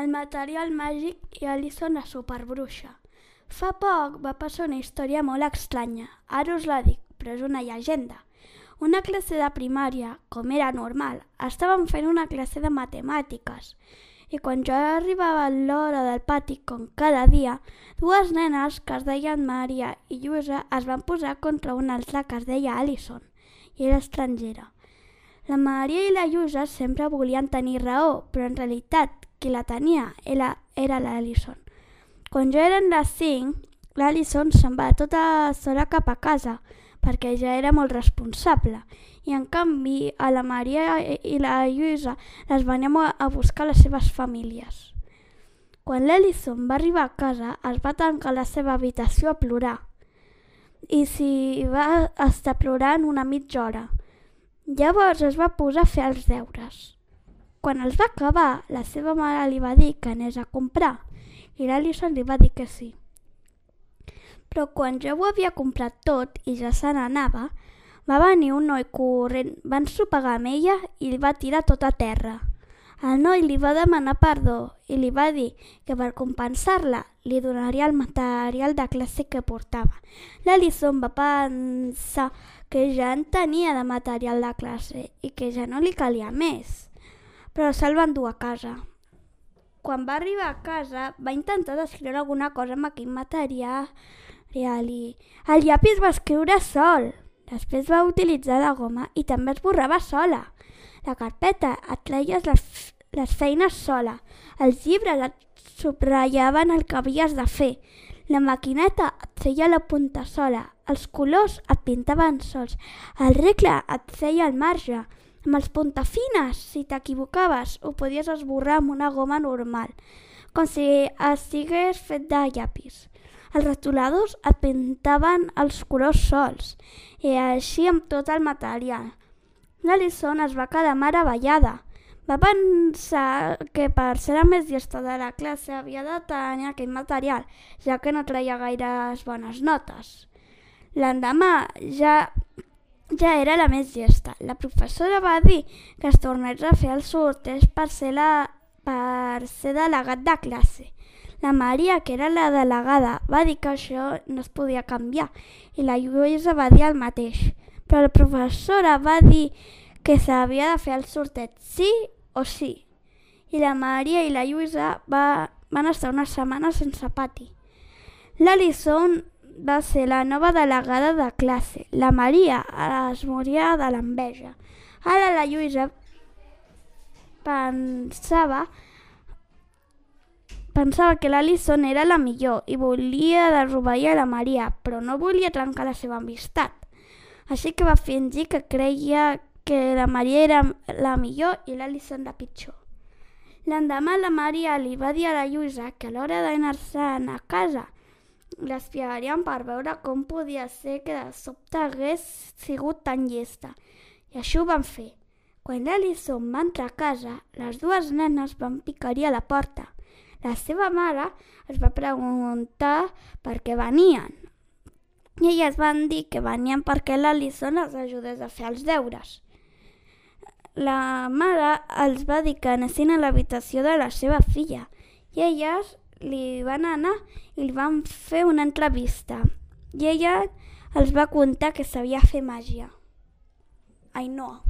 el material màgic i Alison la superbruixa. Fa poc va passar una història molt estranya. Ara us la dic, però és una llegenda. Una classe de primària, com era normal, estaven fent una classe de matemàtiques i quan jo arribava a l'hora del pati, com cada dia, dues nenes que es deien Maria i Lluïsa es van posar contra una altra que es deia Alison i era estrangera. La Maria i la Lluïsa sempre volien tenir raó, però en realitat qui la tenia era, era l'Alison. Quan jo eren les 5, l'Alison se'n va tota sola cap a casa, perquè ja era molt responsable. I en canvi, a la Maria i la Lluïsa les veníem a buscar les seves famílies. Quan l'Ellison va arribar a casa, es va tancar la seva habitació a plorar. I s'hi va estar plorant una mitja hora. Llavors es va posar a fer els deures. Quan els va acabar, la seva mare li va dir que anés a comprar i l'Alison li va dir que sí. Però quan jo ho havia comprat tot i ja se n'anava, va venir un noi corrent, va ensopegar amb ella i li va tirar tot a terra. El noi li va demanar perdó i li va dir que per compensar-la li donaria el material de classe que portava. L'Alison va pensar que ja en tenia de material de classe i que ja no li calia més però se'l va endur a casa. Quan va arribar a casa va intentar descriure alguna cosa amb aquell material i el llapis va escriure sol. Després va utilitzar la goma i també es borrava sola. La carpeta et treies les, les feines sola. Els llibres et subratllaven el que havies de fer. La maquineta et feia la punta sola. Els colors et pintaven sols. El regle et feia el marge. Amb els puntafines, si t'equivocaves, ho podies esborrar amb una goma normal, com si estigués fet de llapis. Els retoladors et pintaven els colors sols, i així amb tot el material. L'Alison es va quedar meravellada. Va pensar que per ser la més llesta de la classe havia de tenir aquell material, ja que no traia gaires bones notes. L'endemà ja ja era la més llesta. La professora va dir que es tornés a fer el sorteig per ser, la, per ser delegat de classe. La Maria, que era la delegada, va dir que això no es podia canviar i la Lluïsa va dir el mateix. Però la professora va dir que s'havia de fer el sorteig sí o sí. I la Maria i la Lluïsa va, van estar una setmana sense pati. L'Alison va ser la nova delegada de classe. La Maria es moria de l'enveja. Ara la Lluïsa pensava pensava que l'Alison era la millor i volia derrubar-hi a la Maria, però no volia trencar la seva amistat. Així que va fingir que creia que la Maria era la millor i l'Alison la pitjor. L'endemà la Maria li va dir a la Lluïsa que a l'hora d'anar-se'n a casa l'espiarien per veure com podia ser que de sobte hagués sigut tan llesta. I això ho van fer. Quan l'Alison va entrar a casa, les dues nenes van picar-hi a la porta. La seva mare es va preguntar per què venien. I elles van dir que venien perquè l'Alison els ajudés a fer els deures. La mare els va dir que anessin a l'habitació de la seva filla i elles li van anar i li van fer una entrevista i ella els va contar que sabia fer màgia. Ai, no.